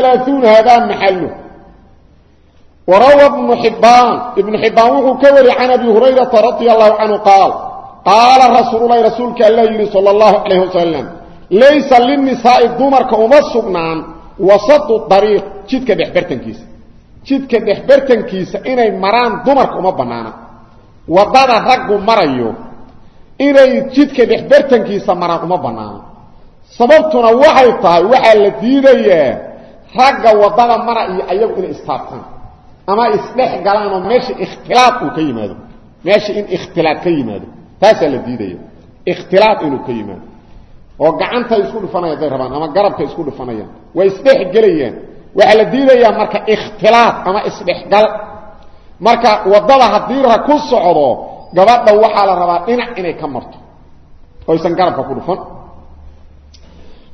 alaaثuun haadaa maxalu warawa ibnu xibbaan ibnu xibbaan wuxuu ka wari can abi hurayrata radia allahu canhu qaal qaala rasuululahi rasuulka alla yidhi sala allahu calayh wasalam laysa linnisaa'i dumarka uma sugnaan wasatu dariiq jidka dhexbartankiisa jidka dhexbartankiisa inay maraan dumarka uma bannaana waddada raggu marayo inay jidka dhexbartankiisa maraan uma bannaano sababtuna waxay tahay waxaa la diidayaa ragga waddada mara iyo ayagu inay istaabtaan. Ama isdhex galaan oo meesha ikhtilaaf uu ka yimaado. Meesha in ikhtilaaf ka yimaado. Taasaa la diidaya ikhtilaaf inuu ka yimaado. Oo gacanta isku dhufanaya haday rabaan ama garabka isku dhufanayaan. Way isdhex gelayaan. Waxaa la diidayaa marka ikhtilaaf ama isdhexgal marka waddada haddii ra ku socdo gabadha waxaa la rabaa dhinac inay ka marto. Oysan garabka ku dhufan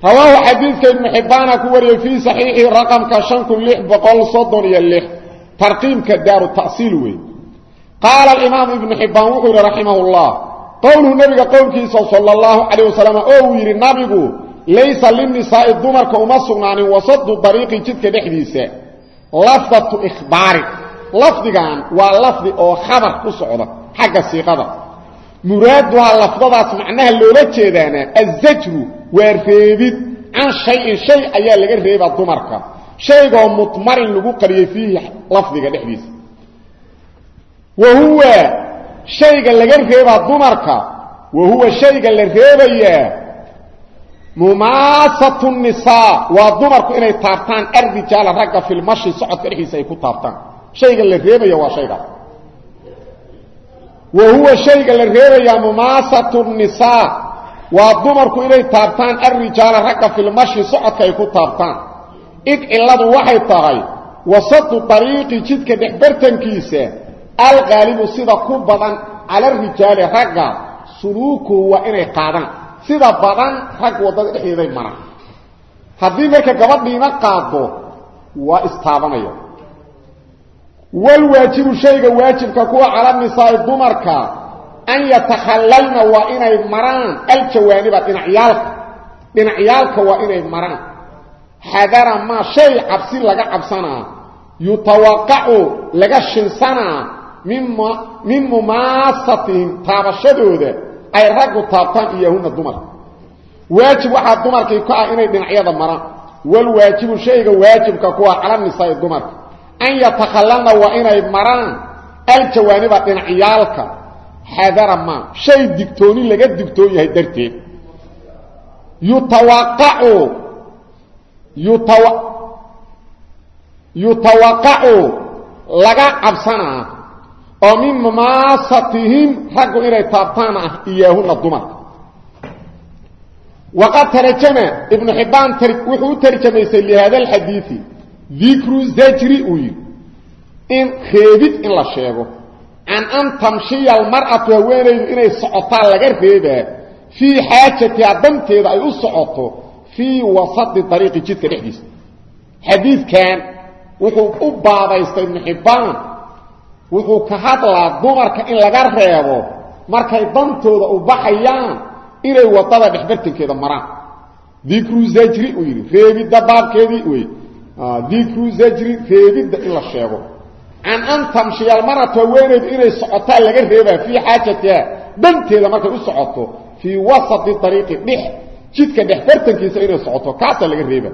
rawaahu xadiidka ibnu xibbaana ku wariyey fii saxiixi raqamka shan kun lix boqol soddon iyo lix. Tarqiimka daaru ta'siil wey qaala alimaamu ibnu xibbaan wuxuu yidhi raximah llah qowluhu nebiga qowlkiisa sala allahu calayh wasalam oo uu yidhi nabigu laysa linnisaa'i dumarka uma sugnaanin wasadu dariiqi jidka dhexdiisa. Lafdatu ikhbaarin lafdigan waa lafdi oo khabar ku socda xagga siiqada. Muraaduhaa lafdadaas macnaha loola jeedaana waa reebid? Can shayin shay ayaa laga reebaa dumarka. Shaygoo mudmarin lagu qariyey fiihi lafdiga dhexdiisa. Wa huwa shayga laga reebaa dumarka. Wa huwa shayga la reebayaa. Mumaasatu nisaa. Waa dumarku inay taabtaan arrijaala ragga filmashi socodka dhexdiisa ay ku taabtaan. Shayga la reebaya waa shaygaas wa waa dumarku inay taabtaan arrijaala ragga filmashi socodka ay ku taabtaan. Id cilladu waxay tahay wasatu dariiqi jidka dhexbartankiisa alqaalibu sida ku badan cala rijaali ragga suluukuhu waa inay qaadaan. Sida badan rag waddada dhexdeeday maraan. Haddii marka gabadhiima qaado waa istaabanaya walwaajibu shayga waajibka kuwa cala nisaa'i dumarka an yatakhallalna waa inay maraan aljawaaniba dhinacyaalka dhinacyaalka waa inay maraan xadara maa shay cabsi laga cabsanaa yutawaqacu laga shinsanaa min mumaasatihim taabashadooda ay raggu taabtaan iyahuna dumarka waajib waxaa dumarkii ka ah inay dhinacyada maraan walwaajibu shayga waajibka kuwa cala nisaa'i dumarka an yatakhallalna waa inay maraan aljawaaniba dhinacyaalka xadara maa shay digtooni laga digtoon yahay darteed yutawaqacu yutawaqacu laga cabsanaa oo min mumaasatihim raggu inay taabtaan ah iyaahuna dumarka waqad tarjama ibnu xibbaan wuxuu u tarjamaysay lihaada alxadiidi dikru zajri uu yidhi in reebid can an tamshiya almar'atu haweenaydu inay socotaan laga reebaa fii xaajatiha danteeda ay u socoto fii wasati dariiqi jidka dhexdiisa. Xadiidkan wuxuu u baabaystay ibnu xibbaan wuxuu ka hadlaa dumarka in laga reebo markay dantooda u baxayaan inay waddada dhexbartankeeda maraan. Dikru zajri uu yidhi reebidda baabkeedii wey dikru zajri reebidda in la sheego can an tamshiya almaratu haweenaydu inay socotaan laga reebaa fii xaajatiha danteeda markay u socoto fii wasati ariiqi dhex jidka dhexbartankiisa inay socoto kaasaa laga reeba